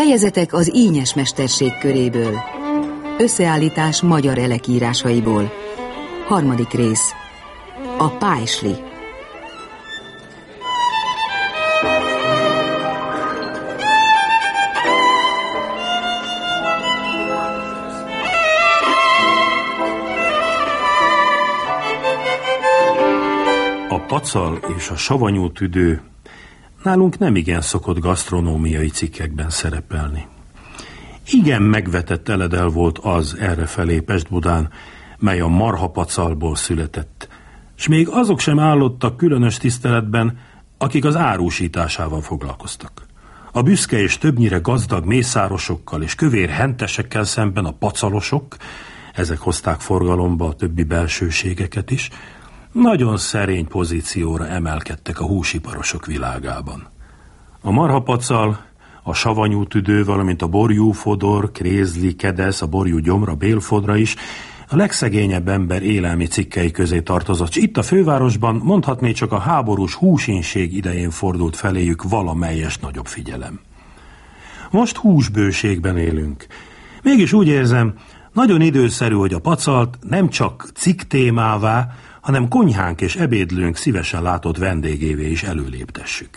Fejezetek az ínyes mesterség köréből. Összeállítás magyar elekírásaiból. Harmadik rész. A pájsli. A pacal és a savanyú tüdő nálunk nem igen szokott gasztronómiai cikkekben szerepelni. Igen megvetett eledel volt az errefelé Pestbudán, mely a marhapacalból született, és még azok sem állottak különös tiszteletben, akik az árusításával foglalkoztak. A büszke és többnyire gazdag mészárosokkal és kövér hentesekkel szemben a pacalosok, ezek hozták forgalomba a többi belsőségeket is, nagyon szerény pozícióra emelkedtek a húsiparosok világában. A marhapacal, a savanyú tüdő, valamint a borjú fodor, krézli, kedesz, a borjú gyomra, bélfodra is a legszegényebb ember élelmi cikkei közé tartozott, itt a fővárosban mondhatné csak a háborús húsinség idején fordult feléjük valamelyes nagyobb figyelem. Most húsbőségben élünk. Mégis úgy érzem, nagyon időszerű, hogy a pacalt nem csak cikk témává, hanem konyhánk és ebédlőnk szívesen látott vendégévé is előléptessük.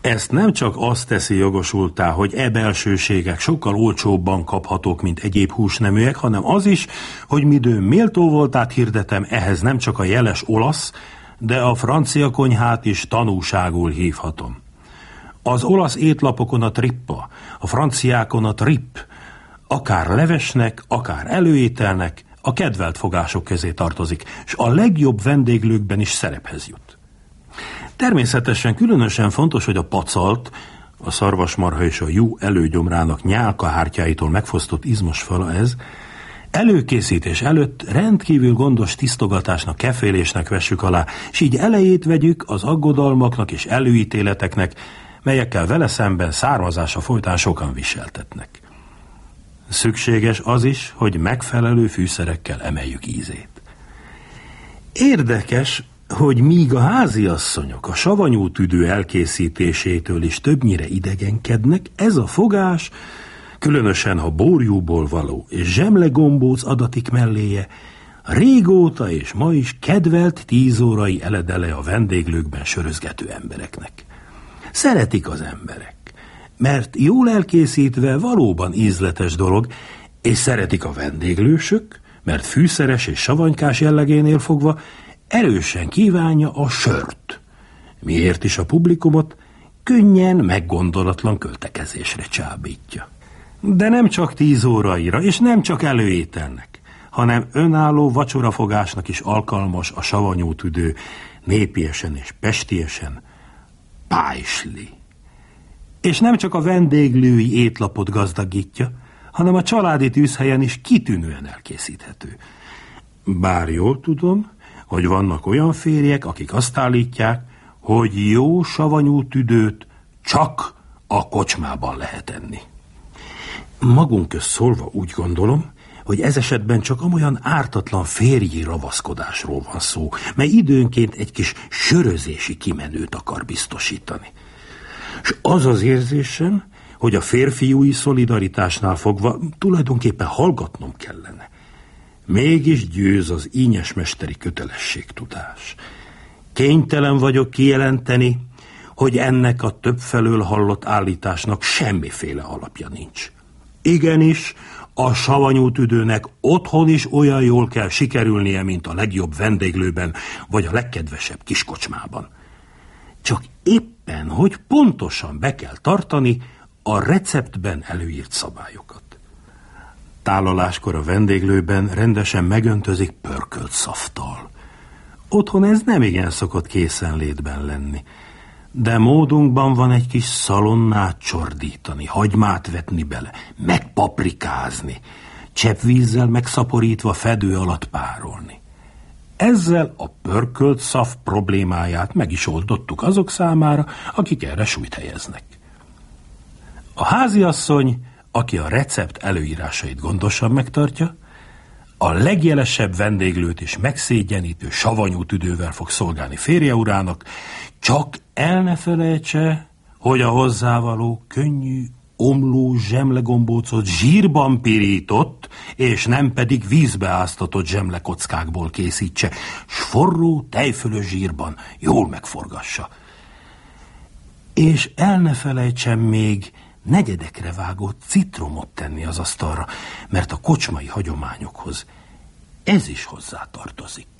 Ezt nem csak azt teszi jogosultá, hogy e belsőségek sokkal olcsóbban kaphatók, mint egyéb húsneműek, hanem az is, hogy midő méltó voltát hirdetem, ehhez nem csak a jeles olasz, de a francia konyhát is tanúságul hívhatom. Az olasz étlapokon a trippa, a franciákon a trip, akár levesnek, akár előételnek, a kedvelt fogások közé tartozik, és a legjobb vendéglőkben is szerephez jut. Természetesen különösen fontos, hogy a pacalt, a szarvasmarha és a jú előgyomrának nyálkahártyáitól megfosztott izmos fala ez, előkészítés előtt rendkívül gondos tisztogatásnak, kefélésnek vessük alá, és így elejét vegyük az aggodalmaknak és előítéleteknek, melyekkel vele szemben származása folytán sokan viseltetnek. Szükséges az is, hogy megfelelő fűszerekkel emeljük ízét. Érdekes, hogy míg a háziasszonyok a savanyú tüdő elkészítésétől is többnyire idegenkednek, ez a fogás, különösen ha borjúból való és zsemlegombóc adatik melléje, régóta és ma is kedvelt tízórai eledele a vendéglőkben sörözgető embereknek. Szeretik az emberek mert jól elkészítve valóban ízletes dolog, és szeretik a vendéglősök, mert fűszeres és savanykás jellegénél fogva erősen kívánja a sört. Miért is a publikumot könnyen, meggondolatlan költekezésre csábítja. De nem csak tíz óraira, és nem csak előételnek, hanem önálló vacsorafogásnak is alkalmas a savanyú tüdő, népiesen és pestiesen, pájsli. És nem csak a vendéglői étlapot gazdagítja, hanem a családi tűzhelyen is kitűnően elkészíthető. Bár jól tudom, hogy vannak olyan férjek, akik azt állítják, hogy jó savanyú tüdőt csak a kocsmában lehet enni. Magunk közt szólva úgy gondolom, hogy ez esetben csak amolyan ártatlan férji ravaszkodásról van szó, mely időnként egy kis sörözési kimenőt akar biztosítani. És az az érzésem, hogy a férfiúi szolidaritásnál fogva tulajdonképpen hallgatnom kellene. Mégis győz az ínyes mesteri kötelességtudás. Kénytelen vagyok kijelenteni, hogy ennek a többfelől hallott állításnak semmiféle alapja nincs. Igenis, a savanyú tüdőnek otthon is olyan jól kell sikerülnie, mint a legjobb vendéglőben, vagy a legkedvesebb kiskocsmában. Csak éppen, hogy pontosan be kell tartani a receptben előírt szabályokat. Tálaláskor a vendéglőben rendesen megöntözik pörkölt szaftal. Otthon ez nem igen szokott készenlétben lenni, de módunkban van egy kis szalonnát csordítani, hagymát vetni bele, megpaprikázni, cseppvízzel megszaporítva fedő alatt párolni. Ezzel a pörkölt szav problémáját meg is oldottuk azok számára, akik erre súlyt helyeznek. A háziasszony, aki a recept előírásait gondosan megtartja, a legjelesebb vendéglőt is megszégyenítő savanyú tüdővel fog szolgálni férje urának, csak el ne felejtse, hogy a hozzávaló könnyű, omló zsemlegombócot zsírban pirított, és nem pedig vízbe áztatott zsemlekockákból készítse, s forró, tejfölös zsírban jól megforgassa. És el ne felejtsem még negyedekre vágott citromot tenni az asztalra, mert a kocsmai hagyományokhoz ez is hozzá tartozik.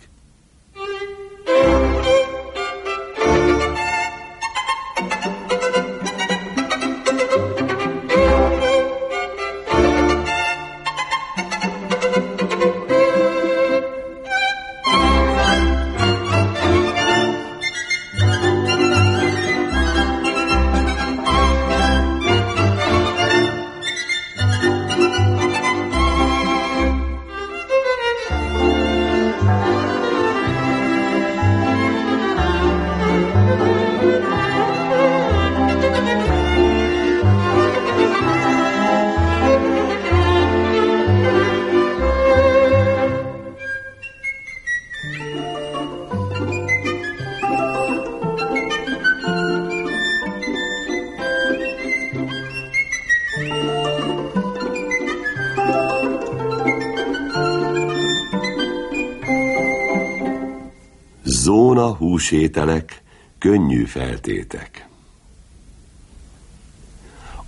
Zóna húsételek, könnyű feltétek.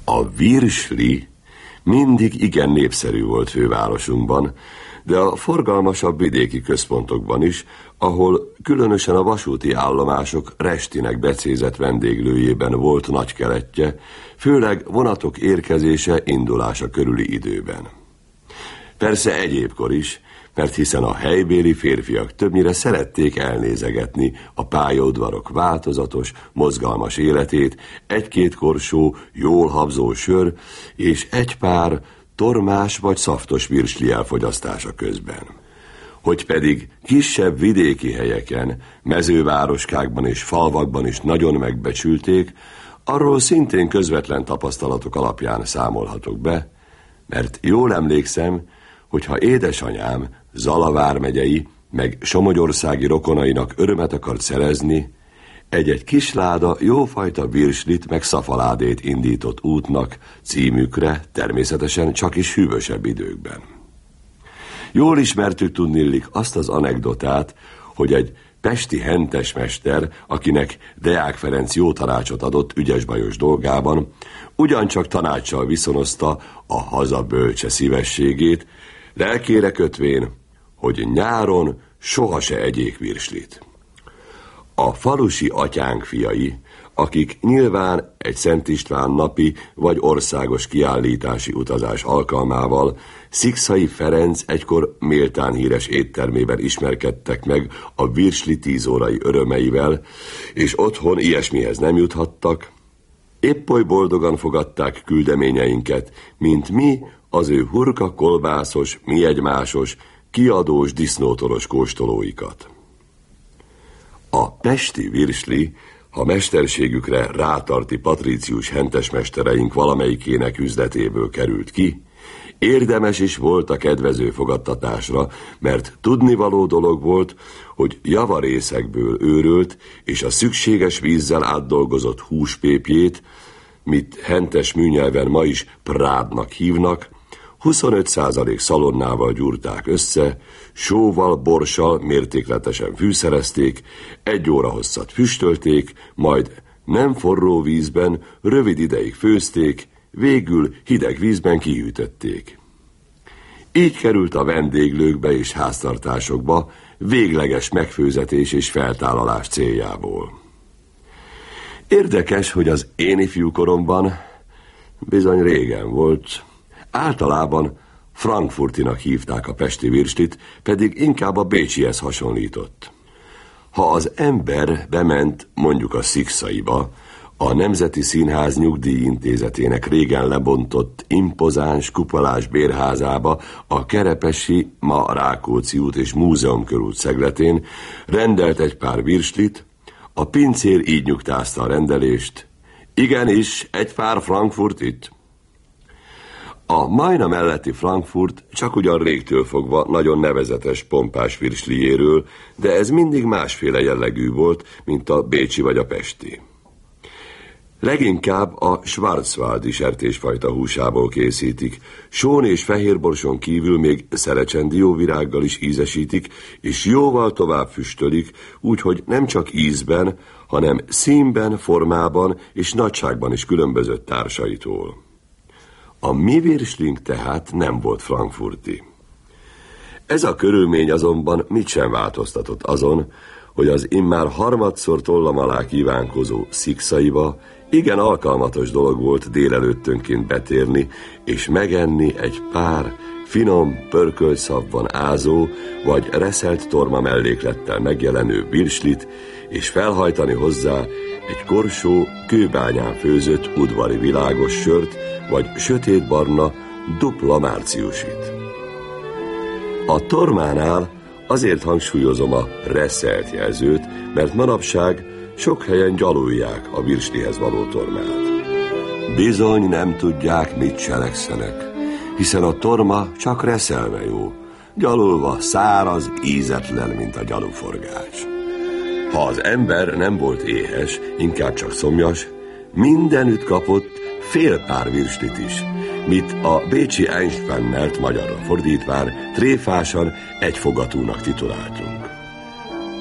A virsli mindig igen népszerű volt fővárosunkban, de a forgalmasabb vidéki központokban is, ahol különösen a vasúti állomások restinek becézett vendéglőjében volt nagy keletje, főleg vonatok érkezése, indulása körüli időben. Persze egyébkor is, mert hiszen a helybéli férfiak többnyire szerették elnézegetni a pályaudvarok változatos, mozgalmas életét, egy-két korsó, jól habzó sör és egy pár tormás vagy szaftos virsli elfogyasztása közben. Hogy pedig kisebb vidéki helyeken, mezővároskákban és falvakban is nagyon megbecsülték, arról szintén közvetlen tapasztalatok alapján számolhatok be, mert jól emlékszem, hogyha édesanyám Zalavár megyei, meg Somogyországi rokonainak örömet akart szerezni, egy-egy kisláda jófajta virslit meg szafaládét indított útnak címükre, természetesen csak is hűvösebb időkben. Jól ismertük tudnillik azt az anekdotát, hogy egy pesti hentesmester, akinek Deák Ferenc jó tanácsot adott ügyes-bajos dolgában, ugyancsak tanácssal viszonozta a hazabölcse szívességét, lelkére kötvén, hogy nyáron soha se egyék virslit. A falusi atyánk fiai, akik nyilván egy Szent István napi vagy országos kiállítási utazás alkalmával Szikszai Ferenc egykor méltán híres éttermében ismerkedtek meg a virsli tízórai örömeivel, és otthon ilyesmihez nem juthattak, épp oly boldogan fogadták küldeményeinket, mint mi az ő hurka kolbászos, mi egymásos, kiadós disznótoros kóstolóikat. A pesti virsli, ha mesterségükre rátarti patricius hentesmestereink valamelyikének üzletéből került ki, érdemes is volt a kedvező fogadtatásra, mert tudnivaló dolog volt, hogy javarészekből őrölt és a szükséges vízzel átdolgozott húspépjét, mit hentes műnyelven ma is prádnak hívnak, 25% szalonnával gyúrták össze, sóval, borssal mértékletesen fűszerezték, egy óra hosszat füstölték, majd nem forró vízben rövid ideig főzték, végül hideg vízben kihűtötték. Így került a vendéglőkbe és háztartásokba végleges megfőzetés és feltállalás céljából. Érdekes, hogy az én ifjú koromban bizony régen volt, Általában Frankfurtinak hívták a pesti virslit, pedig inkább a bécsihez hasonlított. Ha az ember bement mondjuk a szikszaiba, a Nemzeti Színház nyugdíjintézetének régen lebontott, impozáns, kupolás bérházába, a Kerepesi, ma Rákóczi út és Múzeum körút szegletén rendelt egy pár virslit, a pincér így nyugtázta a rendelést, igenis, egy pár Frankfurt itt. A Majna melletti Frankfurt csak ugyan régtől fogva nagyon nevezetes pompás virsliéről, de ez mindig másféle jellegű volt, mint a bécsi vagy a pesti. Leginkább a Schwarzwaldi sertésfajta húsából készítik. Són és fehérborson kívül még szerecsen dióvirággal is ízesítik, és jóval tovább füstölik, úgyhogy nem csak ízben, hanem színben, formában és nagyságban is különbözött társaitól. A mi virsling tehát nem volt frankfurti. Ez a körülmény azonban mit sem változtatott azon, hogy az immár harmadszor tollam alá kívánkozó szikszaiba igen alkalmatos dolog volt délelőttönként betérni, és megenni egy pár finom, pörkölt szavban ázó, vagy reszelt torma melléklettel megjelenő birslit, és felhajtani hozzá egy korsó, kőbányán főzött udvari világos sört, vagy sötétbarna, dupla márciusit. A tormánál azért hangsúlyozom a reszelt jelzőt, mert manapság sok helyen gyalulják a virslihez való tormát. Bizony nem tudják, mit cselekszenek, hiszen a torma csak reszelve jó, gyalulva száraz, ízetlen, mint a gyaluforgács. Ha az ember nem volt éhes, inkább csak szomjas, mindenütt kapott fél pár virslit is, mit a Bécsi Einsteinnelt magyarra fordítván tréfásan egyfogatúnak tituláltunk.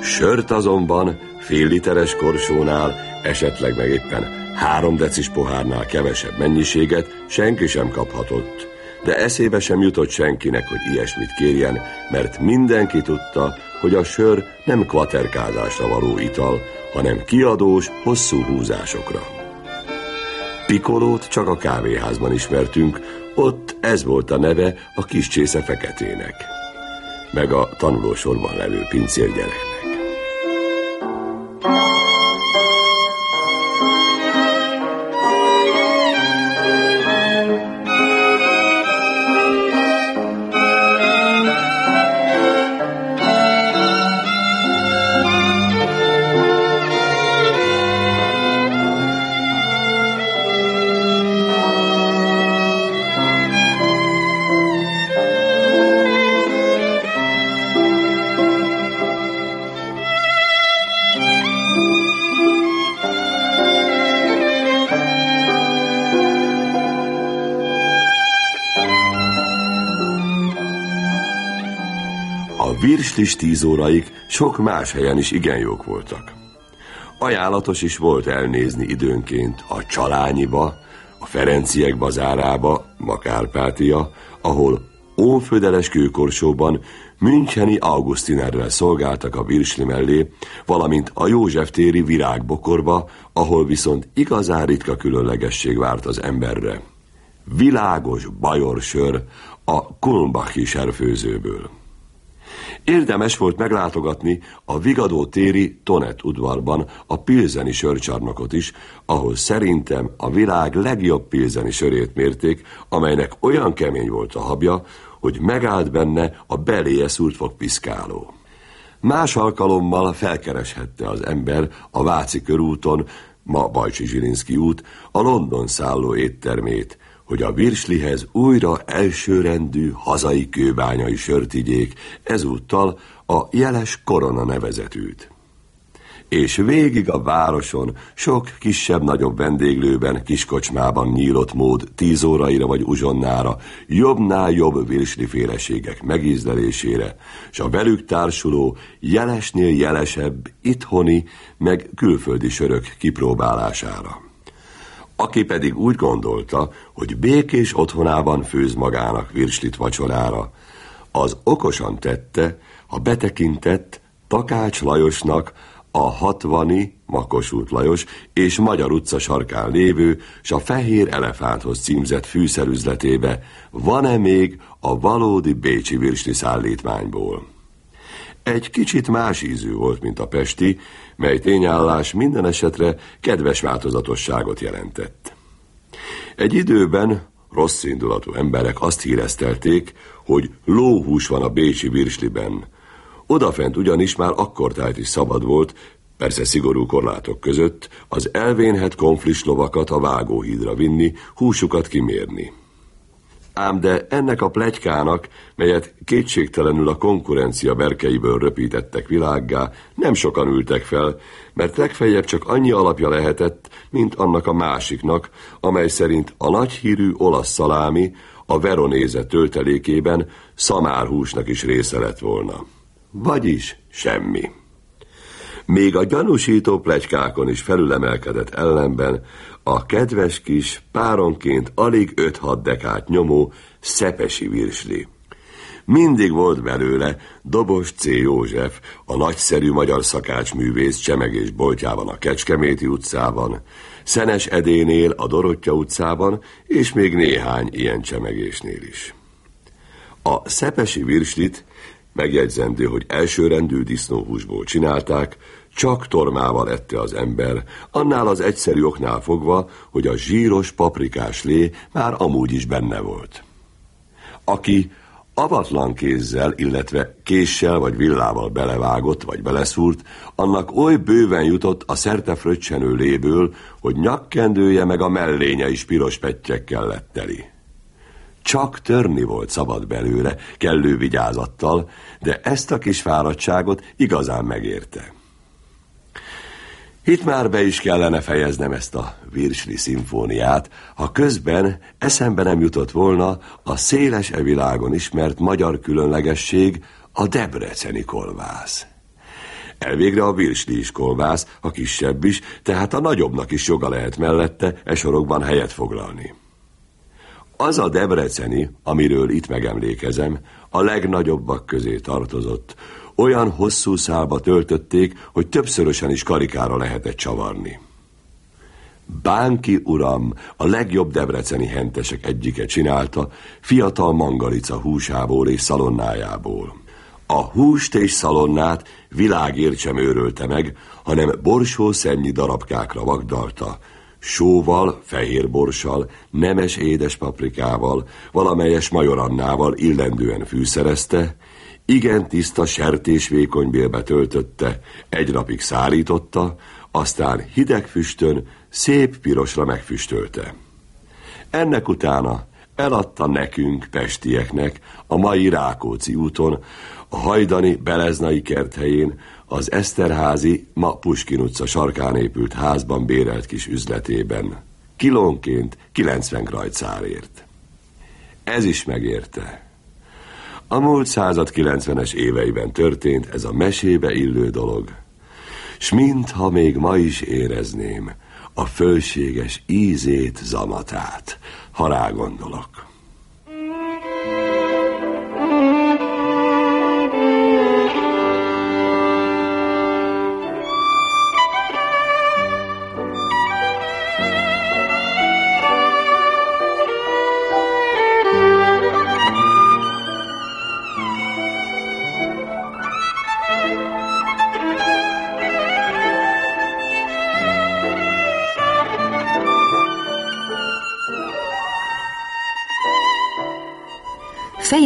Sört azonban fél literes korsónál, esetleg meg éppen három decis pohárnál kevesebb mennyiséget senki sem kaphatott, de eszébe sem jutott senkinek, hogy ilyesmit kérjen, mert mindenki tudta, hogy a sör nem kvaterkázásra való ital, hanem kiadós, hosszú húzásokra. Pikolót csak a kávéházban ismertünk, ott ez volt a neve a kis csésze feketének, meg a tanulósorban levő pincérgyereknek. Virslis tíz óraig sok más helyen is igen jók voltak. Ajánlatos is volt elnézni időnként a Csalányiba, a Ferenciek bazárába, Makárpátia, ahol ófödeles kőkorsóban Müncheni Augustinerrel szolgáltak a virsli mellé, valamint a József téri virágbokorba, ahol viszont igazán ritka különlegesség várt az emberre. Világos bajor sör a Kulmbachi serfőzőből. Érdemes volt meglátogatni a Vigadó téri Tonet udvarban a pilzeni sörcsarnokot is, ahol szerintem a világ legjobb pilzeni sörét mérték, amelynek olyan kemény volt a habja, hogy megállt benne a beléje szúrt piszkáló. Más alkalommal felkereshette az ember a Váci körúton, ma Bajcsi Zsilinszki út, a London szálló éttermét, hogy a virslihez újra elsőrendű hazai kőbányai sört igyék, ezúttal a jeles korona nevezetűt. És végig a városon, sok kisebb-nagyobb vendéglőben, kiskocsmában nyílott mód tíz óraira vagy uzsonnára, jobbnál jobb virsli féleségek megízlelésére, s a velük társuló, jelesnél jelesebb, itthoni, meg külföldi sörök kipróbálására aki pedig úgy gondolta, hogy békés otthonában főz magának virslit vacsorára, az okosan tette, ha betekintett Takács Lajosnak a hatvani Makosút Lajos és Magyar utca sarkán lévő, s a Fehér Elefánthoz címzett fűszerüzletébe van-e még a valódi bécsi virsli szállítmányból. Egy kicsit más ízű volt, mint a pesti, mely tényállás minden esetre kedves változatosságot jelentett. Egy időben rossz indulatú emberek azt híreztelték, hogy lóhús van a bécsi virsliben. Odafent ugyanis már akkor tájt is szabad volt, persze szigorú korlátok között, az elvénhet konflis lovakat a vágóhídra vinni, húsukat kimérni. Ám de ennek a plegykának, melyet kétségtelenül a konkurencia berkeiből röpítettek világgá, nem sokan ültek fel, mert legfeljebb csak annyi alapja lehetett, mint annak a másiknak, amely szerint a nagyhírű olasz szalámi a veronéze töltelékében szamárhúsnak is része lett volna. Vagyis semmi. Még a gyanúsító plegykákon is felülemelkedett ellenben a kedves kis, páronként alig 5-6 dekát nyomó szepesi virsli. Mindig volt belőle Dobos C. József, a nagyszerű magyar szakácsművész csemegés boltjában a Kecskeméti utcában, Szenes Edénél a Dorottya utcában, és még néhány ilyen csemegésnél is. A szepesi virslit megjegyzendő, hogy elsőrendű disznóhúsból csinálták, csak tormával ette az ember, annál az egyszerű oknál fogva, hogy a zsíros paprikás lé már amúgy is benne volt. Aki avatlan kézzel, illetve késsel vagy villával belevágott vagy beleszúrt, annak oly bőven jutott a szerte fröccsenő léből, hogy nyakkendője meg a mellénye is piros pettyekkel lett teli. Csak törni volt szabad belőle, kellő vigyázattal, de ezt a kis fáradtságot igazán megérte. Itt már be is kellene fejeznem ezt a virsli szimfóniát, ha közben eszembe nem jutott volna a széles e világon ismert magyar különlegesség, a debreceni kolvász. Elvégre a virsli is kolvász, a kisebb is, tehát a nagyobbnak is joga lehet mellette e sorokban helyet foglalni. Az a debreceni, amiről itt megemlékezem, a legnagyobbak közé tartozott, olyan hosszú szálba töltötték, hogy többszörösen is karikára lehetett csavarni. Bánki uram, a legjobb debreceni hentesek egyike csinálta, fiatal mangalica húsából és szalonnájából. A húst és szalonnát világért sem őrölte meg, hanem borsó szennyi darabkákra vagdalta, sóval, fehér borssal, nemes édes paprikával, valamelyes majorannával illendően fűszerezte, igen tiszta sertés vékonybélbe töltötte, egy napig szárította, aztán hideg füstön szép pirosra megfüstölte. Ennek utána eladta nekünk, pestieknek, a mai Rákóczi úton, a hajdani Beleznai kerthelyén, az Eszterházi, ma Puskin utca sarkán épült házban bérelt kis üzletében. Kilónként 90 krajcárért. Ez is megérte. A múlt század 90-es éveiben történt ez a mesébe illő dolog. S mintha még ma is érezném a fölséges ízét, zamatát, ha rá gondolok.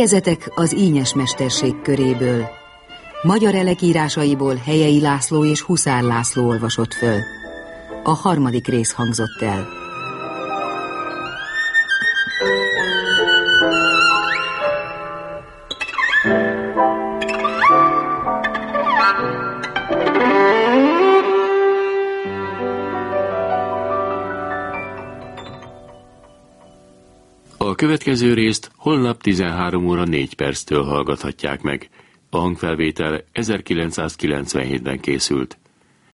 Fejezetek az ínyes mesterség köréből. Magyar elekírásaiból Helyei László és Huszár László olvasott föl. A harmadik rész hangzott el. Következő részt holnap 13 óra 4 perctől hallgathatják meg. A hangfelvétel 1997-ben készült.